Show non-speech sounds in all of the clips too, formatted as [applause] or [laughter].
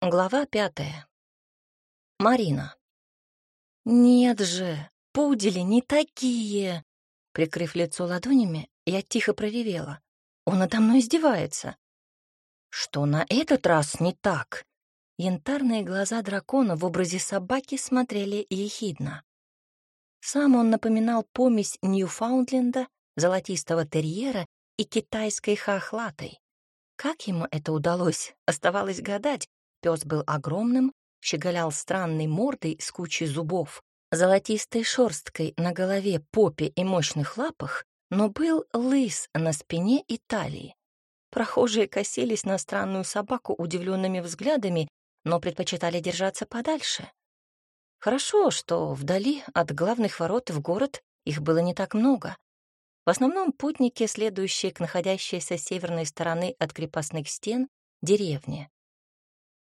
Глава пятая. Марина. «Нет же, пудели не такие!» Прикрыв лицо ладонями, я тихо проревела. «Он надо мной издевается!» «Что на этот раз не так?» Янтарные глаза дракона в образе собаки смотрели ехидно. Сам он напоминал помесь Ньюфаундленда, золотистого терьера и китайской хохлатой. Как ему это удалось, оставалось гадать, Пес был огромным, щеголял странной мордой с кучей зубов, золотистой шерсткой на голове, попе и мощных лапах, но был лыс на спине и талии. Прохожие косились на странную собаку удивленными взглядами, но предпочитали держаться подальше. Хорошо, что вдали от главных ворот в город их было не так много. В основном путники, следующие к находящейся с северной стороны от крепостных стен деревне.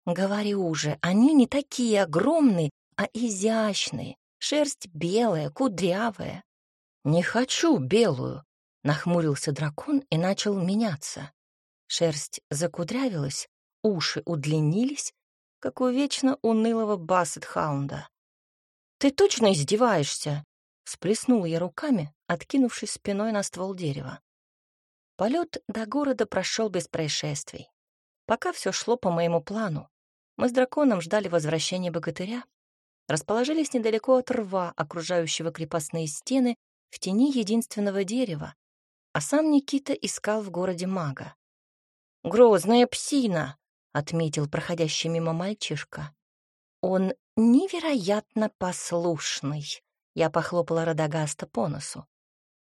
Говорю же, они не такие огромные, а изящные. Шерсть белая, кудрявая. Не хочу белую, нахмурился дракон и начал меняться. Шерсть закудрявилась, уши удлинились, как у вечно унылого бассет-хаунда. «Ты точно издеваешься?» — сплеснула я руками, откинувшись спиной на ствол дерева. Полет до города прошел без происшествий. Пока все шло по моему плану. Мы с драконом ждали возвращения богатыря, расположились недалеко от рва, окружающего крепостные стены, в тени единственного дерева, а сам Никита искал в городе мага. «Грозная псина!» — отметил проходящий мимо мальчишка. «Он невероятно послушный», — я похлопала Радагаста по носу.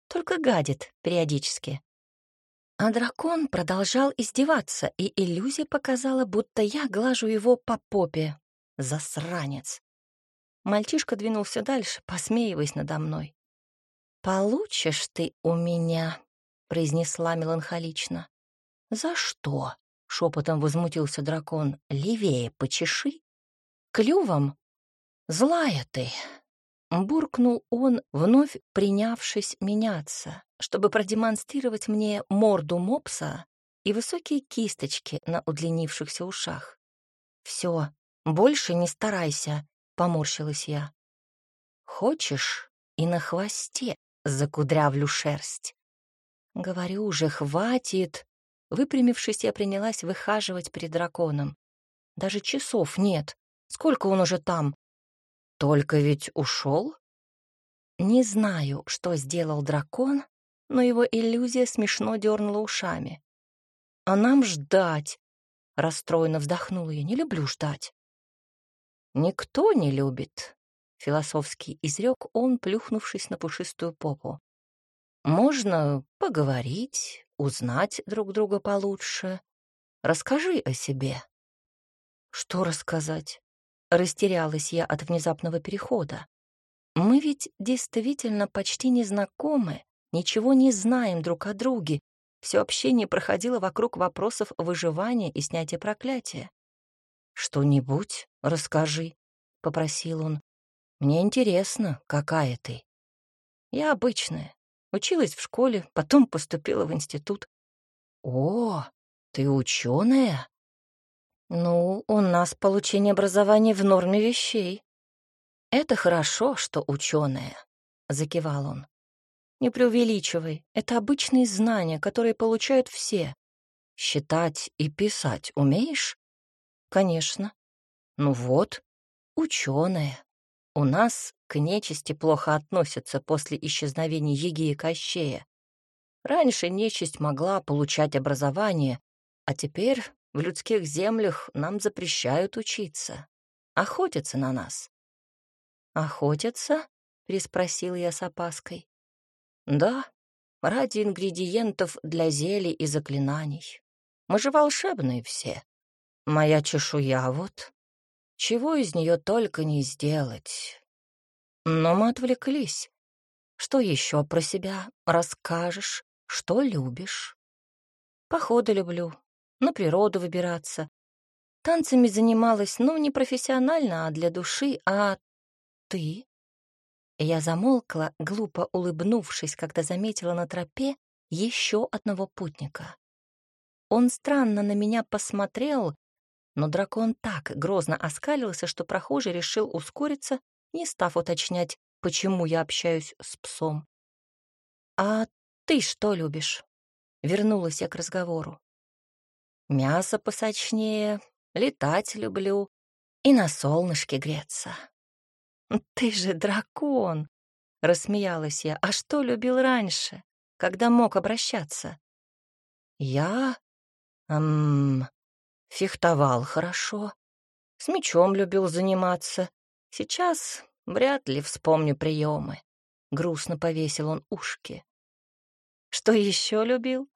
«Только гадит периодически. А дракон продолжал издеваться, и иллюзия показала, будто я глажу его по попе. Засранец. Мальчишка двинулся дальше, посмеиваясь надо мной. «Получишь ты у меня», — произнесла меланхолично. «За что?» — шепотом возмутился дракон. «Левее почеши». «Клювом?» «Злая ты!» Буркнул он, вновь принявшись меняться чтобы продемонстрировать мне морду мопса и высокие кисточки на удлинившихся ушах. «Все, больше не старайся», — поморщилась я. «Хочешь, и на хвосте закудрявлю шерсть». «Говорю уже, хватит». Выпрямившись, я принялась выхаживать перед драконом. Даже часов нет. Сколько он уже там? Только ведь ушел? Не знаю, что сделал дракон, но его иллюзия смешно дернула ушами. «А нам ждать!» — расстроенно вздохнула я. «Не люблю ждать». «Никто не любит», — философский изрек он, плюхнувшись на пушистую попу. «Можно поговорить, узнать друг друга получше. Расскажи о себе». «Что рассказать?» Растерялась я от внезапного перехода. «Мы ведь действительно почти не знакомы, ничего не знаем друг о друге. Все общение проходило вокруг вопросов выживания и снятия проклятия. «Что-нибудь расскажи», — попросил он. «Мне интересно, какая ты». «Я обычная. Училась в школе, потом поступила в институт». «О, ты ученая?» «Ну, у нас получение образования в норме вещей». «Это хорошо, что ученая», — закивал он. Не преувеличивай. Это обычные знания, которые получают все. Считать и писать умеешь? Конечно. Ну вот, ученая. У нас к нечисти плохо относятся после исчезновения Еги и Кощея. Раньше нечисть могла получать образование, а теперь в людских землях нам запрещают учиться. Охотятся на нас. «Охотятся?» — переспросил я с опаской. Да, ради ингредиентов для зелий и заклинаний. Мы же волшебные все. Моя чешуя вот. Чего из нее только не сделать. Но мы отвлеклись. Что еще про себя расскажешь? Что любишь? Походы люблю, на природу выбираться. Танцами занималась, ну, не профессионально, а для души. А ты? Я замолкла, глупо улыбнувшись, когда заметила на тропе еще одного путника. Он странно на меня посмотрел, Но дракон так грозно оскалился, что прохожий решил ускориться, не став уточнять, почему я общаюсь с псом. «А ты что любишь?» Вернулась я к разговору. «Мясо посочнее, летать люблю и на солнышке греться». «Ты же дракон!» — рассмеялась я. «А что любил раньше, когда мог обращаться?» «Я? Эм, фехтовал хорошо. С мечом любил заниматься. Сейчас вряд ли вспомню приемы. Грустно повесил он ушки. Что еще любил?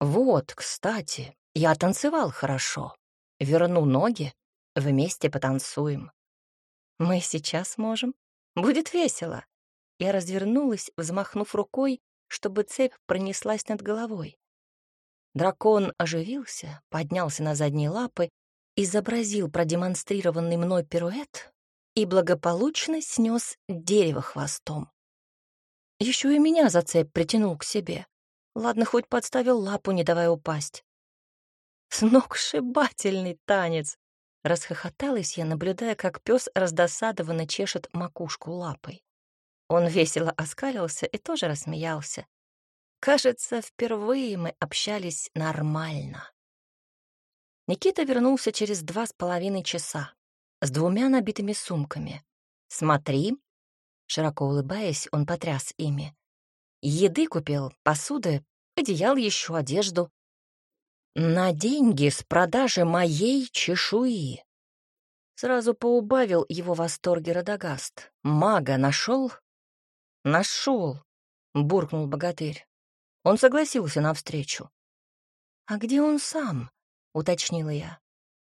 Вот, кстати, я танцевал хорошо. Верну ноги, вместе потанцуем. Мы сейчас можем. Будет весело. Я развернулась, взмахнув рукой, чтобы цепь пронеслась над головой. Дракон оживился, поднялся на задние лапы, изобразил продемонстрированный мной пируэт и благополучно снес дерево хвостом. Еще и меня за цепь притянул к себе. Ладно, хоть подставил лапу, не давая упасть. Сногсшибательный танец! Расхохоталась я, наблюдая, как пес раздосадованно чешет макушку лапой. Он весело оскалился и тоже рассмеялся. Кажется, впервые мы общались нормально. Никита вернулся через два с половиной часа с двумя набитыми сумками. «Смотри!» Широко улыбаясь, он потряс ими. «Еды купил, посуды, одеял еще, одежду. На деньги с продажи моей чешуи!» Сразу поубавил его восторге Радагаст. «Мага нашел?» «Нашел!» — буркнул богатырь. Он согласился на встречу. «А где он сам?» — уточнила я.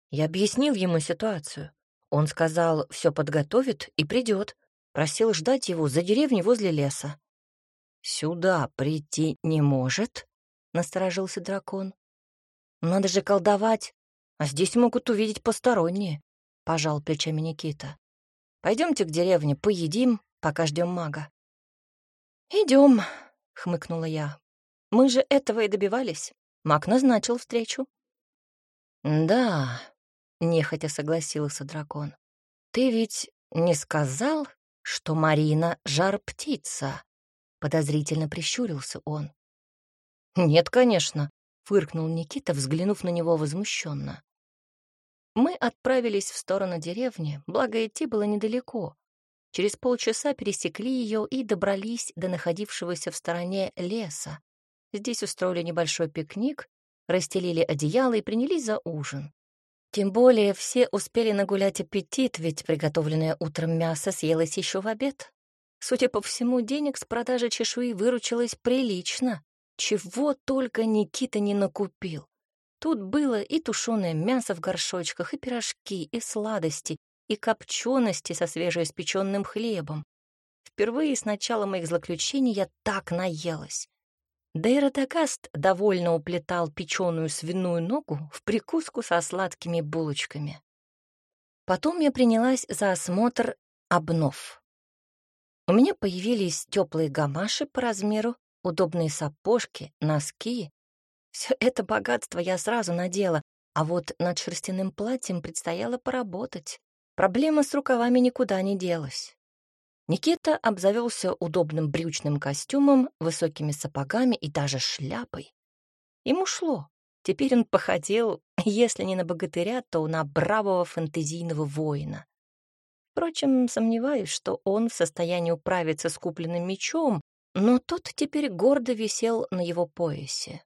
Я объяснил ему ситуацию. Он сказал, все подготовит и придет. Просил ждать его за деревней возле леса. «Сюда прийти не может?» — насторожился дракон. «Надо же колдовать, а здесь могут увидеть посторонние», — пожал плечами Никита. Пойдемте к деревне, поедим, пока ждем мага». Идем, хмыкнула я. Мы же этого и добивались. Маг назначил встречу. Да, нехотя согласился дракон. Ты ведь не сказал, что Марина — жар-птица? Подозрительно прищурился он. Нет, конечно, фыркнул Никита, взглянув на него возмущенно. Мы отправились в сторону деревни, благо идти было недалеко. Через полчаса пересекли ее и добрались до находившегося в стороне леса, Здесь устроили небольшой пикник, расстелили одеяло и принялись за ужин. Тем более все успели нагулять аппетит, ведь приготовленное утром мясо съелось еще в обед. Судя по всему, денег с продажи чешуи выручилось прилично. Чего только Никита не накупил. Тут было и тушеное мясо в горшочках, и пирожки, и сладости, и копчености со свежеиспеченным хлебом. Впервые с начала моих злоключений я так наелась. Дейротокаст довольно уплетал печеную свиную ногу в прикуску со сладкими булочками. Потом я принялась за осмотр обнов. У меня появились теплые гамаши по размеру, удобные сапожки, носки. Все это богатство я сразу надела, а вот над шерстяным платьем предстояло поработать. Проблема с рукавами никуда не делась. Никита обзавелся удобным брючным костюмом, высокими сапогами и даже шляпой. Ему шло. Теперь он походил, [laughs] если не на богатыря, то на бравого фэнтезийного воина. Впрочем, сомневаюсь, что он в состоянии управиться с купленным мечом, но тот теперь гордо висел на его поясе.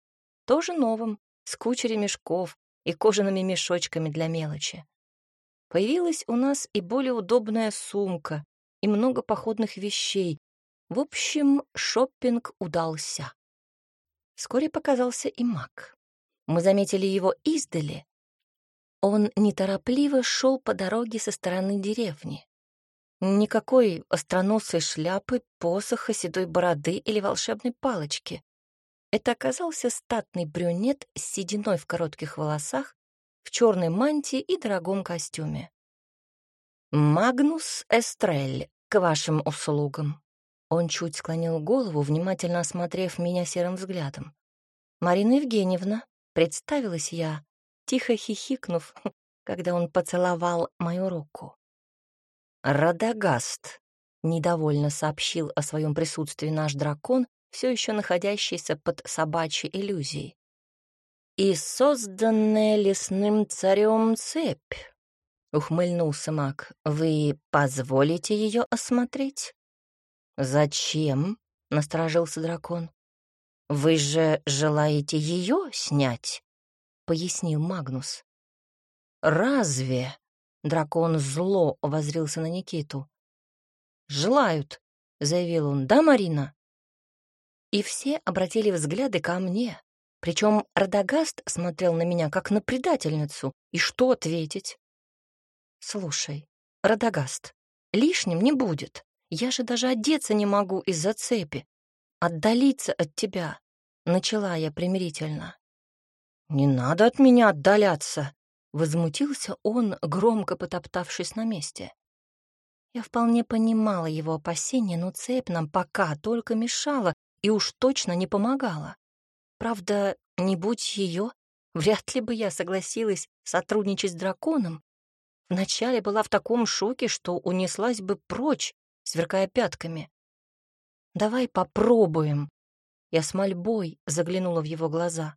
Тоже новым, с кучей ремешков и кожаными мешочками для мелочи. Появилась у нас и более удобная сумка, и много походных вещей. В общем, шопинг удался. Вскоре показался и маг. Мы заметили его издали. Он неторопливо шел по дороге со стороны деревни. Никакой остроносой шляпы, посоха, седой бороды или волшебной палочки. Это оказался статный брюнет с сединой в коротких волосах, в черной мантии и дорогом костюме. «Магнус Эстрель, к вашим услугам». Он чуть склонил голову, внимательно осмотрев меня серым взглядом. «Марина Евгеньевна», — представилась я, тихо хихикнув, [laughs] когда он поцеловал мою руку. «Радагаст», — недовольно сообщил о своем присутствии наш дракон, все еще находящийся под собачьей иллюзией. «И созданная лесным царем цепь», — ухмыльнулся маг, — «вы позволите ее осмотреть?» «Зачем?» — насторожился дракон. «Вы же желаете ее снять?» — пояснил Магнус. «Разве?» — дракон зло возрился на Никиту. «Желают», — заявил он. «Да, Марина?» И все обратили взгляды ко мне. Причем Радагаст смотрел на меня как на предательницу. И что ответить? «Слушай, Радагаст, лишним не будет. Я же даже одеться не могу из-за цепи отдалиться от тебя», — начала я примирительно. «Не надо от меня отдаляться», — возмутился он, громко потоптавшись на месте. Я вполне понимала его опасения, но цепь нам пока только мешала и уж точно не помогала. Правда, не будь ее, вряд ли бы я согласилась сотрудничать с драконом. Вначале была в таком шоке, что унеслась бы прочь, сверкая пятками. Давай попробуем. Я с мольбой заглянула в его глаза.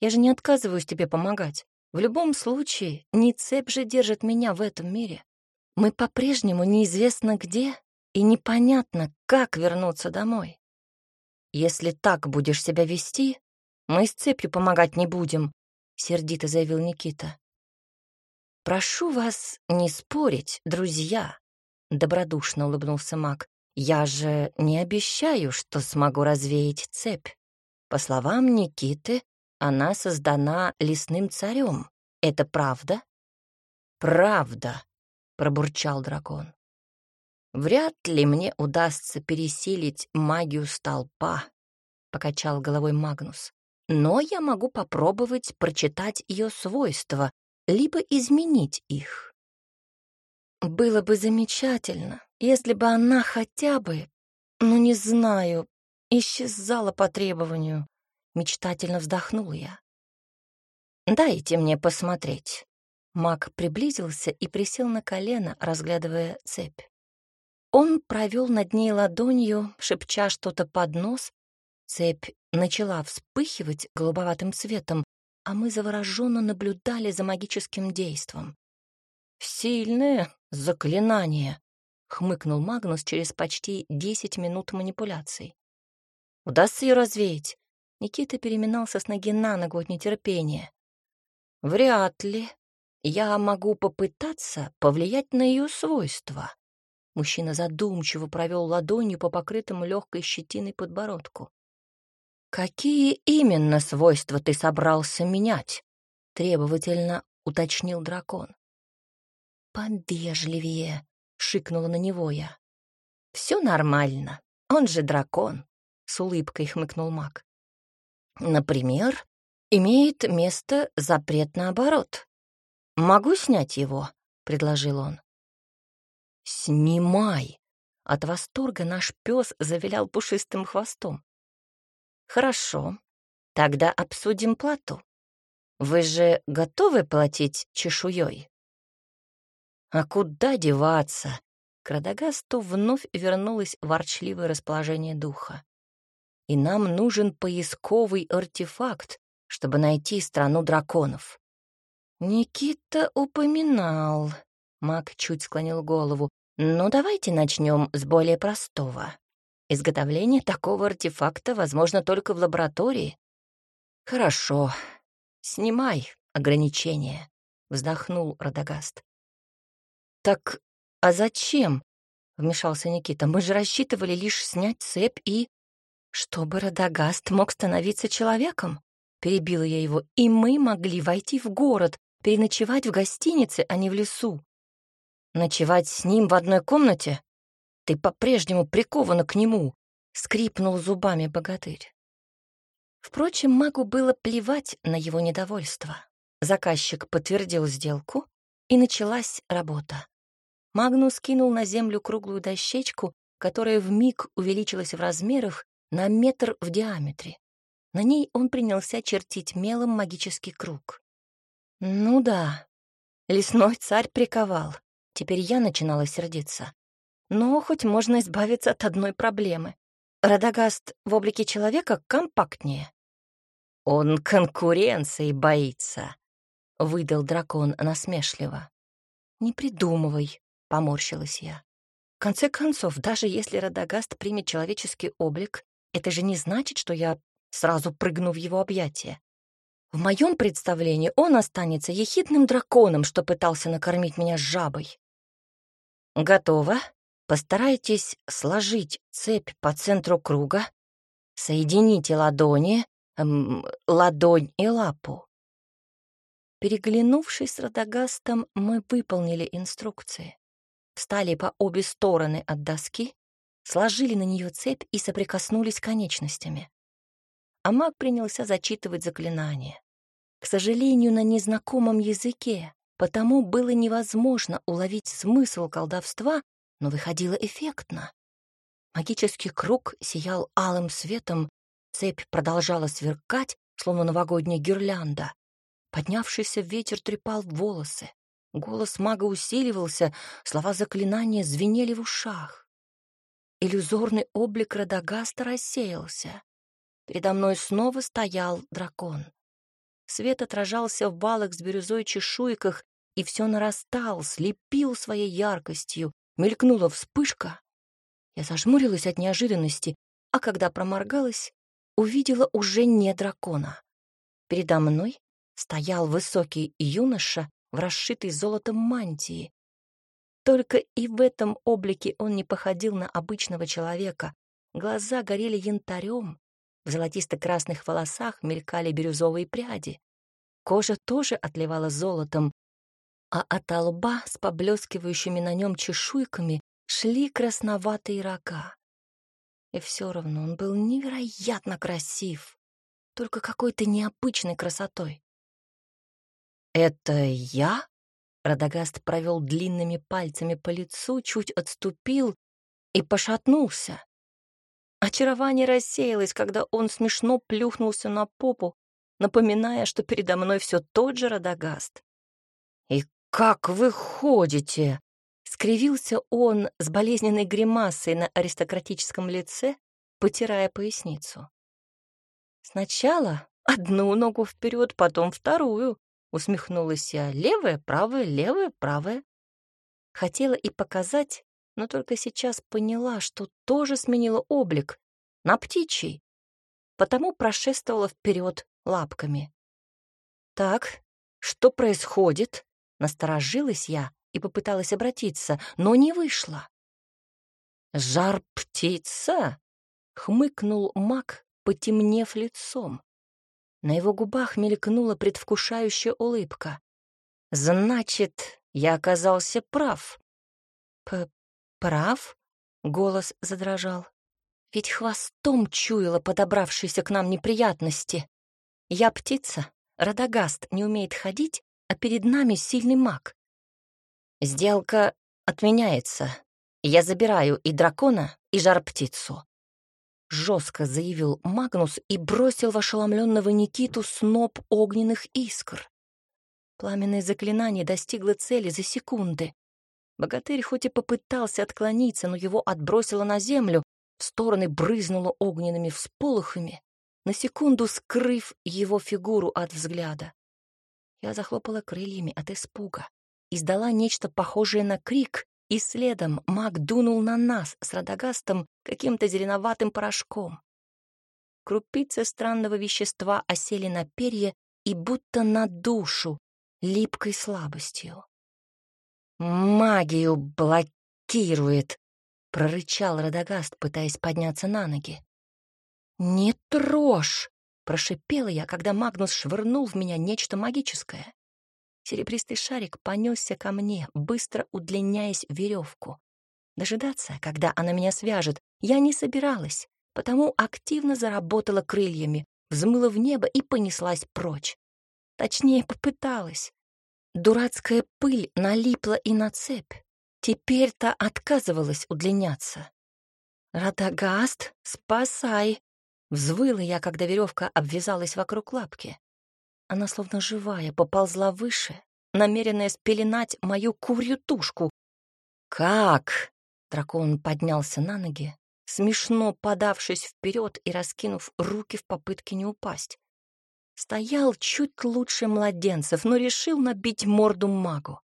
Я же не отказываюсь тебе помогать. В любом случае, не цепь же держит меня в этом мире. Мы по-прежнему неизвестно где, и непонятно, как вернуться домой. Если так будешь себя вести, мы с цепью помогать не будем, — сердито заявил Никита. «Прошу вас не спорить, друзья», — добродушно улыбнулся маг. Я же не обещаю, что смогу развеять цепь. По словам Никиты, она создана лесным царем. Это правда? Правда, пробурчал дракон. Вряд ли мне удастся пересилить магию столпа, покачал головой Магнус. Но я могу попробовать прочитать ее свойства, либо изменить их. Было бы замечательно, если бы она хотя бы, ну не знаю, исчезала по требованию. Мечтательно вздохнул я. «Дайте мне посмотреть». Маг приблизился и присел на колено, разглядывая цепь. Он провел над ней ладонью, шепча что-то под нос. Цепь начала вспыхивать голубоватым цветом, а мы завороженно наблюдали за магическим действом. «Сильное заклинание», — хмыкнул Магнус через почти десять минут манипуляций. «Удастся ее развеять?» Никита переминался с ноги на ногу от нетерпения. «Вряд ли. Я могу попытаться повлиять на ее свойства». Мужчина задумчиво провел ладонью по покрытому легкой щетиной подбородку. «Какие именно свойства ты собрался менять?» — требовательно уточнил дракон. «Повежливее», — шикнула на него я. «Все нормально, он же дракон», — с улыбкой хмыкнул маг. «Например, имеет место запрет наоборот. Могу снять его?» — предложил он. «Снимай!» От восторга наш пес завилял пушистым хвостом. «Хорошо, тогда обсудим плату. Вы же готовы платить чешуей?» А куда деваться? К Радагасту вновь вернулось ворчливое расположение духа. И нам нужен поисковый артефакт, чтобы найти страну драконов. Никита упоминал. Маг чуть склонил голову. Ну, давайте начнем с более простого. Изготовление такого артефакта возможно только в лаборатории. Хорошо. Снимай ограничения, вздохнул Радагаст. «Так а зачем?» — вмешался Никита. «Мы же рассчитывали лишь снять цепь и...» «Чтобы Радагаст мог становиться человеком?» — перебила я его. «И мы могли войти в город, переночевать в гостинице, а не в лесу. Ночевать с ним в одной комнате? Ты по-прежнему прикована к нему!» — скрипнул зубами богатырь. Впрочем, магу было плевать на его недовольство. Заказчик подтвердил сделку, и началась работа. Магнус кинул на землю круглую дощечку, которая вмиг увеличилась в размерах на метр в диаметре. На ней он принялся чертить мелом магический круг. Ну да, Лесной царь приковал. Теперь я начинала сердиться. Но хоть можно избавиться от одной проблемы. Радагаст в облике человека компактнее. «Он конкуренции боится», — выдал дракон насмешливо. «Не придумывай», — поморщилась я. В конце концов, даже если Радагаст примет человеческий облик, это же не значит, что я сразу прыгну в его объятия. В моем представлении он останется ехидным драконом, что пытался накормить меня жабой. Готово. Постарайтесь сложить цепь по центру круга, соедините ладони, эм, ладонь и лапу. Переглянувшись с Радагастом, мы выполнили инструкции. Встали по обе стороны от доски, сложили на нее цепь и соприкоснулись конечностями. А маг принялся зачитывать заклинание. К сожалению, на незнакомом языке, потому было невозможно уловить смысл колдовства но выходило эффектно. Магический круг сиял алым светом, цепь продолжала сверкать, словно новогодняя гирлянда. Поднявшийся ветер трепал волосы. Голос мага усиливался, слова заклинания звенели в ушах. Иллюзорный облик Радагаста рассеялся. Передо мной снова стоял дракон. Свет отражался в балах с бирюзой чешуйках и все нарастал, слепил своей яркостью, Мелькнула вспышка. Я зажмурилась от неожиданности, а когда проморгалась, увидела уже не дракона. Передо мной стоял высокий юноша в расшитой золотом мантии. Только и в этом облике он не походил на обычного человека. Глаза горели янтарем, в золотисто-красных волосах мелькали бирюзовые пряди. Кожа тоже отливала золотом, а от лба с поблескивающими на нем чешуйками шли красноватые рога. И все равно он был невероятно красив, только какой-то необычной красотой. «Это я?» Радагаст провел длинными пальцами по лицу, чуть отступил и пошатнулся. Очарование рассеялось, когда он смешно плюхнулся на попу, напоминая, что передо мной все тот же Радагаст. «И «Как вы ходите?» — скривился он с болезненной гримасой на аристократическом лице, потирая поясницу. «Сначала одну ногу вперед, потом вторую», — усмехнулась я. «Левая, правая, левая, правая». Хотела и показать, но только сейчас поняла, что тоже сменила облик на птичий, потому прошествовала вперед лапками. «Так, что происходит?» Насторожилась я и попыталась обратиться, но не вышло. «Жар-птица!» — хмыкнул маг, потемнев лицом. На его губах мелькнула предвкушающая улыбка. «Значит, я оказался прав». П «Прав?» — голос задрожал. «Ведь хвостом чуяла подобравшиеся к нам неприятности. Я птица, Радагаст не умеет ходить, а перед нами сильный маг. Сделка отменяется. Я забираю и дракона, и жар-птицу. Жестко заявил Магнус и бросил в ошеломленного Никиту сноп огненных искр. Пламенное заклинание достигло цели за секунды. Богатырь хоть и попытался отклониться, но его отбросило на землю, в стороны брызнуло огненными всполохами, на секунду скрыв его фигуру от взгляда. Я захлопала крыльями от испуга, издала нечто похожее на крик, и следом маг дунул на нас с Радагастом каким-то зеленоватым порошком. Крупицы странного вещества осели на перья и будто на душу, липкой слабостью. «Магию блокирует!» — прорычал Радагаст, пытаясь подняться на ноги. «Не трожь!» Прошипела я, когда Магнус швырнул в меня нечто магическое. Серебристый шарик понесся ко мне, быстро удлиняясь веревку. Дожидаться, когда она меня свяжет, я не собиралась, потому активно заработала крыльями, взмыла в небо и понеслась прочь. Точнее, попыталась. Дурацкая пыль налипла и на цепь. Теперь-то отказывалась удлиняться. «Радагаст, спасай!» Взвыла я, когда веревка обвязалась вокруг лапки. Она, словно живая, поползла выше, намеренная спеленать мою курью тушку. «Как?» — дракон поднялся на ноги, смешно подавшись вперед и раскинув руки в попытке не упасть. Стоял чуть лучше младенцев, но решил набить морду магу.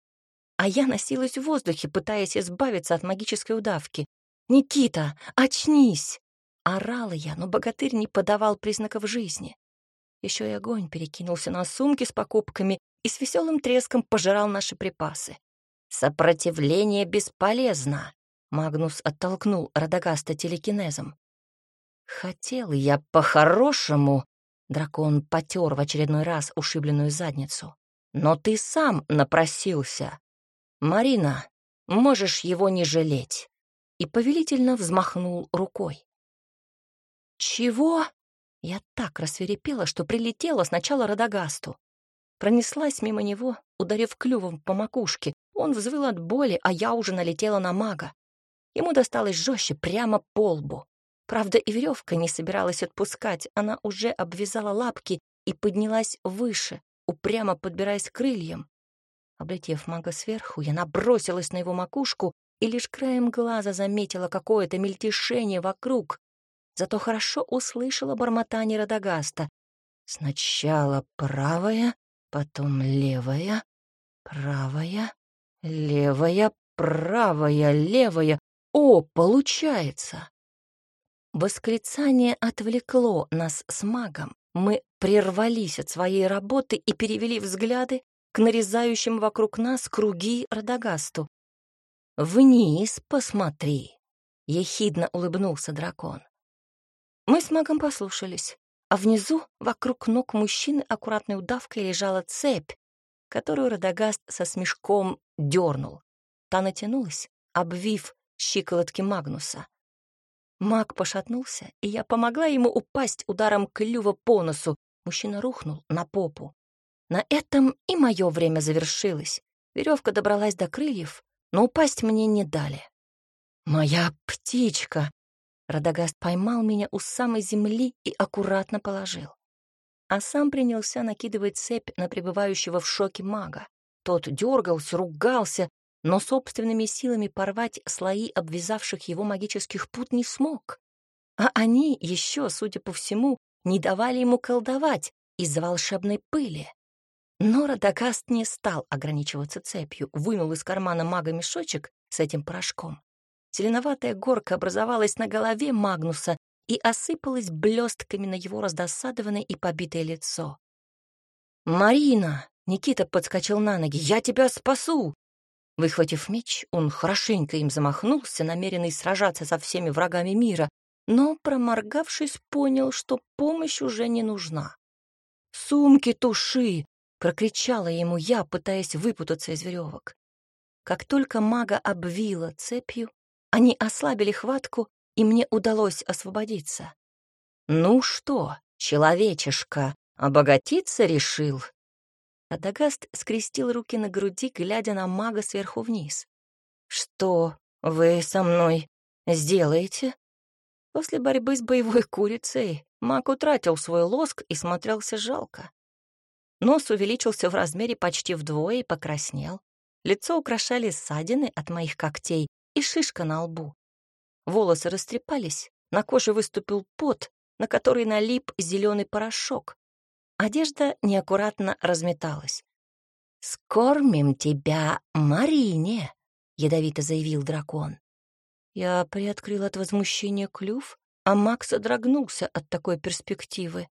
А я носилась в воздухе, пытаясь избавиться от магической удавки. «Никита, очнись!» Орала я, но богатырь не подавал признаков жизни. Еще и огонь перекинулся на сумки с покупками и с веселым треском пожирал наши припасы. «Сопротивление бесполезно!» Магнус оттолкнул Радагаста телекинезом. «Хотел я по-хорошему...» Дракон потер в очередной раз ушибленную задницу. «Но ты сам напросился. Марина, можешь его не жалеть!» И повелительно взмахнул рукой. «Чего?» Я так рассверепела, что прилетела сначала Радагасту. Пронеслась мимо него, ударив клювом по макушке. Он взвыл от боли, а я уже налетела на мага. Ему досталось жестче, прямо по лбу. Правда, и веревка не собиралась отпускать, она уже обвязала лапки и поднялась выше, упрямо подбираясь крыльям. Облетев мага сверху, я набросилась на его макушку и лишь краем глаза заметила какое-то мельтешение вокруг, зато хорошо услышала бормотание Радагаста. Сначала правая, потом левая, правая, левая, правая, левая. О, получается! Восклицание отвлекло нас с магом. Мы прервались от своей работы и перевели взгляды к нарезающим вокруг нас круги Радагасту. «Вниз посмотри!» — ехидно улыбнулся дракон. Мы с магом послушались, а внизу, вокруг ног мужчины, аккуратной удавкой лежала цепь, которую Радагаст со смешком дернул. Та натянулась, обвив щиколотки Магнуса. Маг пошатнулся, и я помогла ему упасть ударом клюва по носу. Мужчина рухнул на попу. На этом и мое время завершилось. Веревка добралась до крыльев, но упасть мне не дали. «Моя птичка!» Радагаст поймал меня у самой земли и аккуратно положил. А сам принялся накидывать цепь на пребывающего в шоке мага. Тот дергался, ругался, но собственными силами порвать слои обвязавших его магических пут не смог. А они еще, судя по всему, не давали ему колдовать из-за волшебной пыли. Но Радагаст не стал ограничиваться цепью, вынул из кармана мага мешочек с этим порошком Зеленоватая горка образовалась на голове Магнуса и осыпалась блестками на его раздосадованное и побитое лицо. «Марина!» — Никита подскочил на ноги. «Я тебя спасу!» Выхватив меч, он хорошенько им замахнулся, намеренный сражаться со всеми врагами мира, но, проморгавшись, понял, что помощь уже не нужна. «Сумки туши!» — прокричала ему я, пытаясь выпутаться из веревок. Как только мага обвила цепью, они ослабили хватку, и мне удалось освободиться. «Ну что, человечишка, обогатиться решил?» Адагаст скрестил руки на груди, глядя на мага сверху вниз. «Что вы со мной сделаете?» После борьбы с боевой курицей маг утратил свой лоск и смотрелся жалко. Нос увеличился в размере почти вдвое и покраснел. Лицо украшали ссадины от моих когтей, и шишка на лбу. Волосы растрепались, на коже выступил пот, на который налип зеленый порошок. Одежда неаккуратно разметалась. «Скормим тебя Марине», — ядовито заявил дракон. Я приоткрыл от возмущения клюв, а Макс дрогнулся от такой перспективы.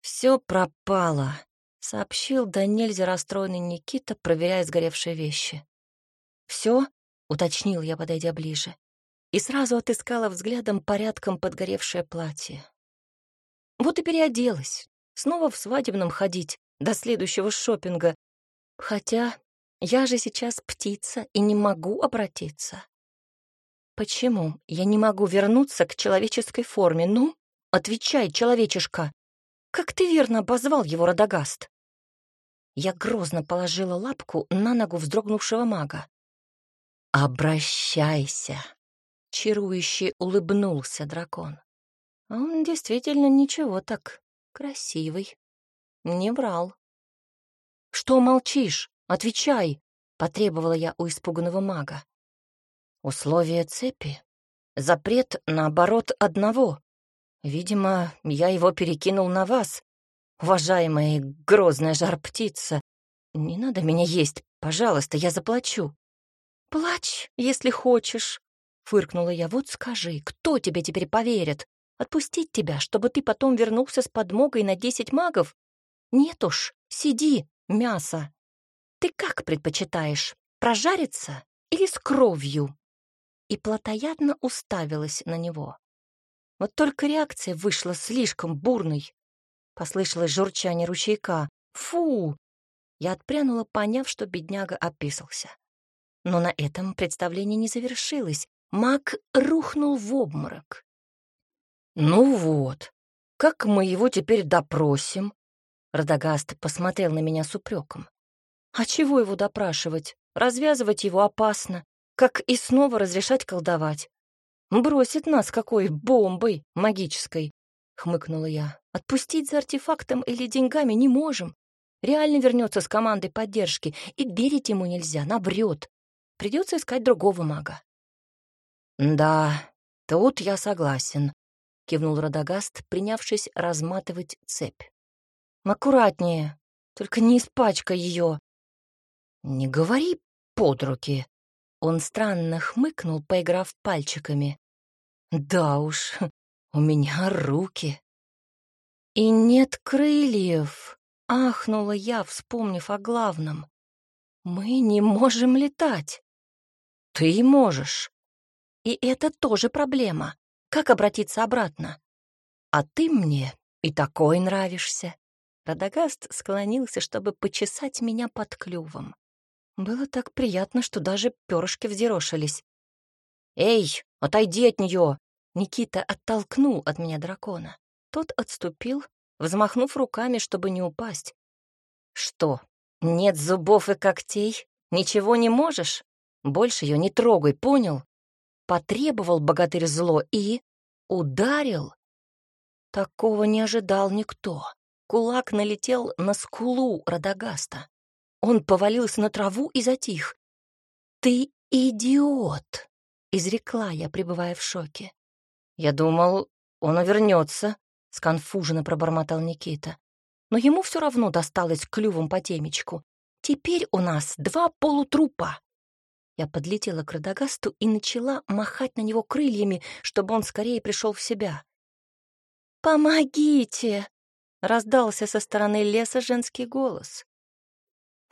«Все пропало», — сообщил да нельзя расстроенный Никита, проверяя сгоревшие вещи. «Все?» — уточнил я, подойдя ближе, и сразу отыскала взглядом порядком подгоревшее платье. Вот и переоделась, снова в свадебном ходить до следующего шопинга. Хотя я же сейчас птица и не могу обратиться. Почему я не могу вернуться к человеческой форме? Ну, отвечай, человечишка. Как ты верно обозвал его Радагаст? Я грозно положила лапку на ногу вздрогнувшего мага. «Обращайся!» — чарующе улыбнулся дракон. Он действительно ничего так красивый. Не врал. «Что молчишь?» Отвечай!» — потребовала я у испуганного мага. Условие цепи — запрет наоборот одного. Видимо, я его перекинул на вас, уважаемая грозная жар-птица. Не надо меня есть, пожалуйста, я заплачу. Плачь, если хочешь, — фыркнула я. Вот скажи, кто тебе теперь поверит? Отпустить тебя, чтобы ты потом вернулся с подмогой на десять магов? Нет уж, сиди, мясо. Ты как предпочитаешь, прожариться или с кровью? И плотоядно уставилась на него. Вот только реакция вышла слишком бурной. Послышалось журчание ручейка. «Фу!» Я отпрянула, поняв, что бедняга описался. Но на этом представление не завершилось. Маг рухнул в обморок. «Ну вот, как мы его теперь допросим?» Радагаст посмотрел на меня с упреком. «А чего его допрашивать? Развязывать его опасно, как и снова разрешать колдовать. Бросит нас какой бомбой магической, хмыкнула я. Отпустить за артефактом или деньгами не можем. Реально вернется с командой поддержки, и верить ему нельзя, наврет. Придется искать другого мага. Да, тут я согласен, кивнул Радагаст, принявшись разматывать цепь. Аккуратнее, только не испачкай ее. Не говори под руки, он странно хмыкнул, поиграв пальчиками. «Да уж, у меня руки». «И нет крыльев», — ахнула я, вспомнив о главном. «Мы не можем летать». «Ты можешь». «И это тоже проблема. Как обратиться обратно?» «А ты мне и такой нравишься». Радагаст склонился, чтобы почесать меня под клювом. Было так приятно, что даже перышки взъерошились. «Эй, отойди от нее!» Никита оттолкнул от меня дракона. Тот отступил, взмахнув руками, чтобы не упасть. «Что, нет зубов и когтей? Ничего не можешь? Больше ее не трогай, понял?» Потребовал богатырь зло и... ударил. Такого не ожидал никто. Кулак налетел на скулу Радагаста. Он повалился на траву и затих. «Ты идиот!» — изрекла я, пребывая в шоке. «Я думал, он увернется», — сконфуженно пробормотал Никита. Но ему все равно досталось клювом по темечку. «Теперь у нас два полутрупа». Я подлетела к Радагасту и начала махать на него крыльями, чтобы он скорее пришел в себя. «Помогите!» — раздался со стороны леса женский голос.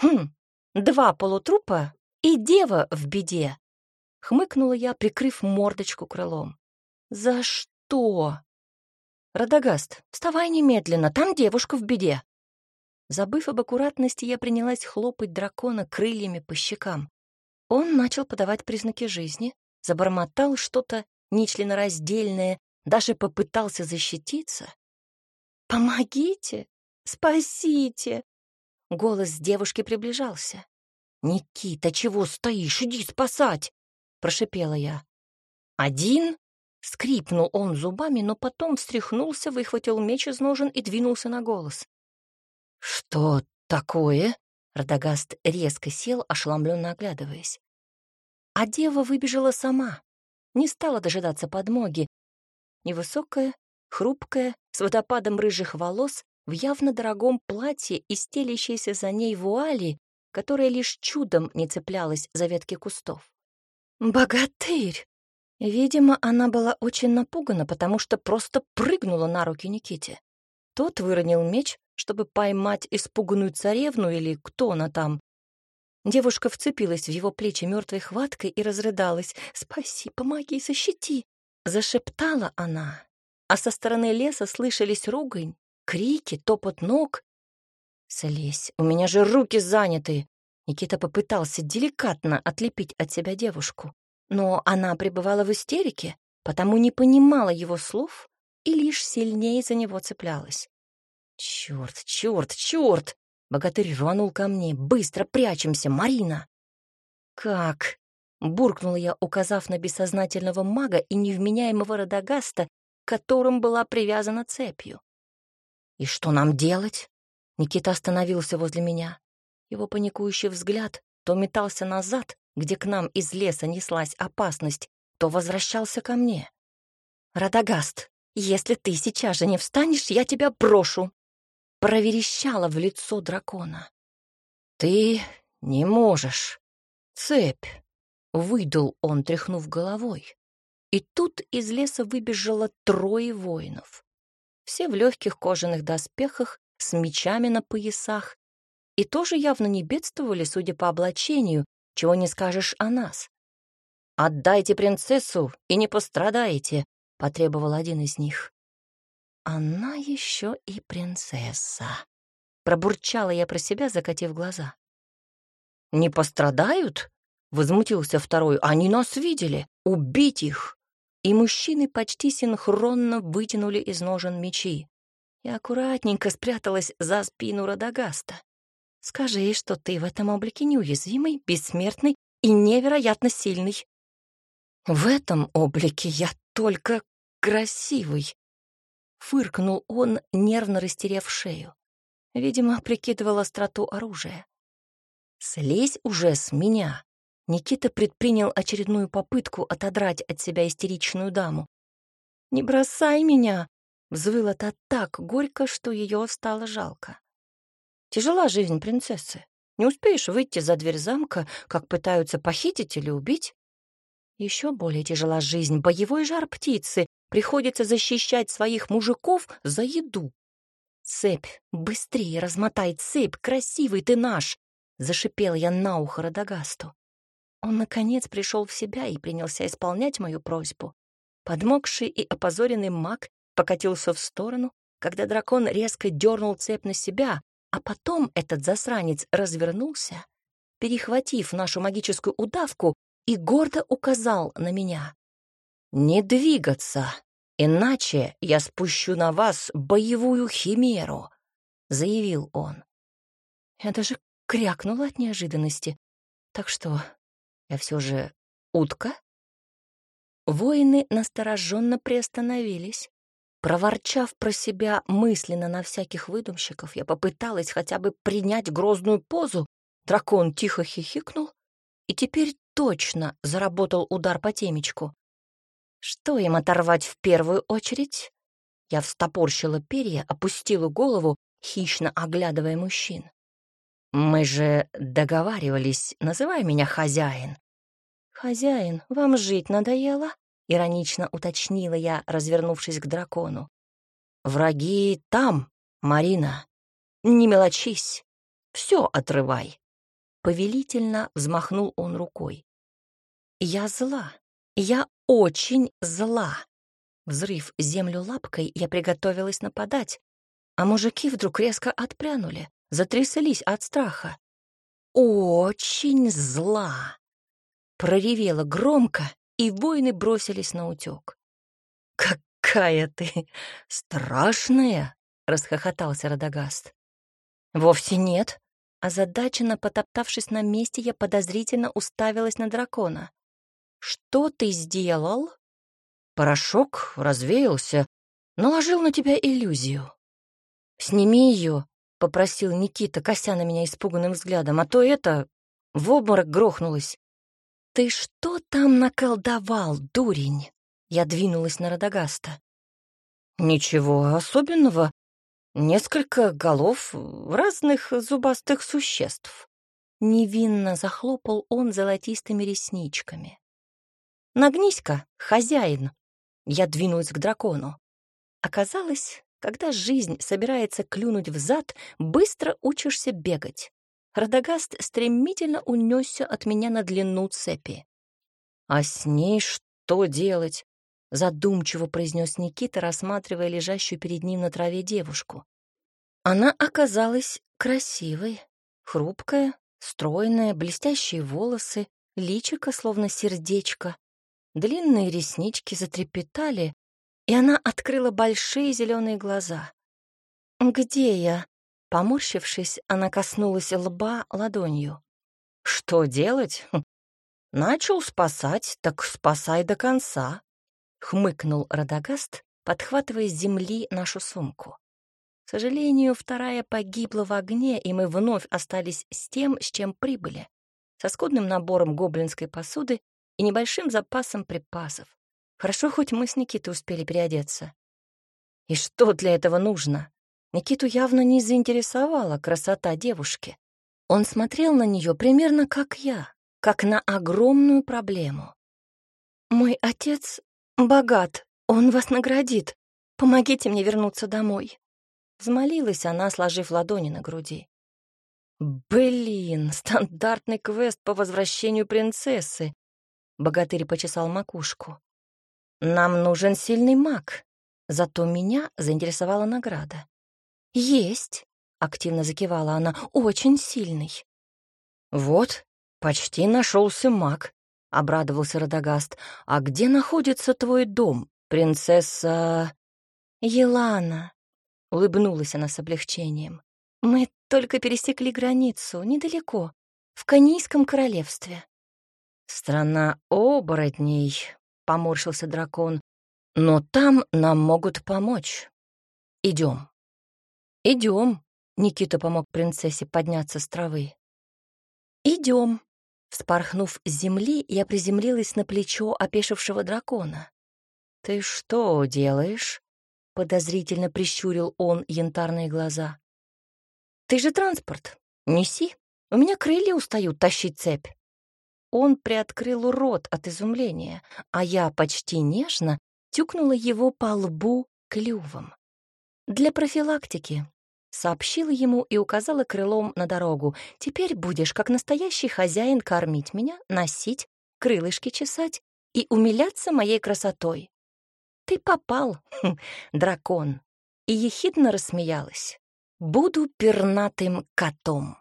«Хм, два полутрупа и дева в беде!» — хмыкнула я, прикрыв мордочку крылом. «За что?» «Радагаст, вставай немедленно, там девушка в беде!» Забыв об аккуратности, я принялась хлопать дракона крыльями по щекам. Он начал подавать признаки жизни, забормотал что-то нечленораздельное, даже попытался защититься. «Помогите! Спасите!» Голос девушки приближался. «Никита, чего стоишь? Иди спасать!» — прошипела я. «Один?» — скрипнул он зубами, но потом встряхнулся, выхватил меч из ножен и двинулся на голос. «Что такое?» — Радагаст резко сел, ошеломленно оглядываясь. А дева выбежала сама, не стала дожидаться подмоги. Невысокая, хрупкая, с водопадом рыжих волос, в явно дорогом платье и стелящейся за ней вуали, которая лишь чудом не цеплялась за ветки кустов. «Богатырь!» Видимо, она была очень напугана, потому что просто прыгнула на руки Никите. Тот выронил меч, чтобы поймать испуганную царевну или кто она там. Девушка вцепилась в его плечи мертвой хваткой и разрыдалась. «Спаси, помоги, защити!» Зашептала она, а со стороны леса слышались ругань Крики, топот ног. «Слезь, у меня же руки заняты!» Никита попытался деликатно отлепить от себя девушку, но она пребывала в истерике, потому не понимала его слов и лишь сильнее за него цеплялась. «Чёрт, чёрт, чёрт!» Богатырь рванул ко мне. «Быстро прячемся, Марина!» «Как?» — буркнула я, указав на бессознательного мага и невменяемого Радагаста, которым была привязана цепью. «И что нам делать?» Никита остановился возле меня. Его паникующий взгляд то метался назад, где к нам из леса неслась опасность, то возвращался ко мне. «Радагаст, если ты сейчас же не встанешь, я тебя брошу!» Проверещала в лицо дракона. «Ты не можешь. Цепь!» — выдал он, тряхнув головой. И тут из леса выбежало трое воинов. Все в легких кожаных доспехах, с мечами на поясах, и тоже явно не бедствовали, судя по облачению, чего не скажешь о нас. «Отдайте принцессу и не пострадаете», — потребовал один из них. «Она еще и принцесса», — пробурчала я про себя, закатив глаза. «Не пострадают?» — возмутился второй. «Они нас видели! Убить их!» И мужчины почти синхронно вытянули из ножен мечи. Я аккуратненько спряталась за спину Радагаста. «Скажи, что ты в этом облике неуязвимый, бессмертный и невероятно сильный». «В этом облике я только красивый», — фыркнул он, нервно растеряв шею. Видимо, прикидывал остроту оружия. «Слезь уже с меня!» Никита предпринял очередную попытку отодрать от себя истеричную даму. «Не бросай меня!» — взвыла та так горько, что ее стало жалко. «Тяжела жизнь принцессы. Не успеешь выйти за дверь замка, как пытаются похитить или убить. Еще более тяжела жизнь боевой жар птицы. Приходится защищать своих мужиков за еду. Цепь, быстрее размотай цепь, красивый ты наш!» Зашипел я на ухо Радагасту. Он, наконец, пришел в себя и принялся исполнять мою просьбу. Подмокший и опозоренный маг покатился в сторону, когда дракон резко дернул цепь на себя, а потом этот засранец развернулся, перехватив нашу магическую удавку и гордо указал на меня. «Не двигаться, иначе я спущу на вас боевую химеру», — заявил он. Я даже крякнула от неожиданности. Так что, я все же утка? Воины настороженно приостановились. Проворчав про себя мысленно на всяких выдумщиков, я попыталась хотя бы принять грозную позу. Дракон тихо хихикнул и теперь точно заработал удар по темечку. Что им оторвать в первую очередь? Я встопорщила перья, опустила голову, хищно оглядывая мужчин. «Мы же договаривались, называй меня хозяин». «Хозяин, вам жить надоело?» — иронично уточнила я, развернувшись к дракону. «Враги там, Марина. Не мелочись. Все отрывай». Повелительно взмахнул он рукой. «Я зла. Я очень зла». Взрыв землю лапкой, я приготовилась нападать, а мужики вдруг резко отпрянули затряслись от страха. «Очень зла!» Проревела громко, и воины бросились на утек. «Какая ты страшная!» — расхохотался Радагаст. «Вовсе нет!» Озадаченно потоптавшись на месте, я подозрительно уставилась на дракона. «Что ты сделал?» Порошок развеялся, наложил на тебя иллюзию. «Сними ее — попросил Никита, кося на меня испуганным взглядом, а то это... в обморок грохнулась. «Ты что там наколдовал, дурень?» Я двинулась на Радагаста. «Ничего особенного. Несколько голов разных зубастых существ». Невинно захлопал он золотистыми ресничками. «Нагнись-ка, хозяин!» Я двинулась к дракону. Оказалось, когда жизнь собирается клюнуть в зад, быстро учишься бегать. Радагаст стремительно унесся от меня на длину цепи. «А с ней что делать?» — задумчиво произнес Никита, рассматривая лежащую перед ним на траве девушку. Она оказалась красивой, хрупкая, стройная, блестящие волосы, личико словно сердечко, длинные реснички затрепетали, и она открыла большие зеленые глаза. «Где я?» Поморщившись, она коснулась лба ладонью. «Что делать? Хм, начал спасать, так спасай до конца», — хмыкнул Радагаст, подхватывая с земли нашу сумку. К сожалению, вторая погибла в огне, и мы вновь остались с тем, с чем прибыли. Со скудным набором гоблинской посуды и небольшим запасом припасов. Хорошо, хоть мы с Никитой успели переодеться. И что для этого нужно? Никиту явно не заинтересовала красота девушки. Он смотрел на нее примерно как я, как на огромную проблему. «Мой отец богат, он вас наградит. Помогите мне вернуться домой». Взмолилась она, сложив ладони на груди. «Блин, стандартный квест по возвращению принцессы!» Богатырь почесал макушку. «Нам нужен сильный маг, зато меня заинтересовала награда». «Есть!» — активно закивала она. «Очень сильный». «Вот, почти нашелся маг», — обрадовался Радагаст. «А где находится твой дом, принцесса...» «Елана», — улыбнулась она с облегчением. «Мы только пересекли границу, недалеко, в Канийском королевстве». «Страна оборотней», — поморщился дракон, — «но там нам могут помочь. Идем». «Идем», — Никита помог принцессе подняться с травы. «Идем». Вспорхнув с земли, я приземлилась на плечо опешившего дракона. «Ты что делаешь?» — подозрительно прищурил он янтарные глаза. «Ты же транспорт. Неси. У меня крылья устают тащить цепь». Он приоткрыл рот от изумления, а я почти нежно тюкнула его по лбу клювом. «Для профилактики», — сообщила ему и указала крылом на дорогу. «Теперь будешь, как настоящий хозяин, кормить меня, носить, крылышки чесать и умиляться моей красотой». «Ты попал, дракон!» И ехидно рассмеялась. Буду пернатым котом.